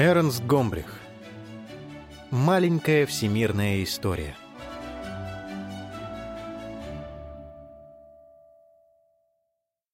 Эрнст Гомбрих. Маленькая всемирная история.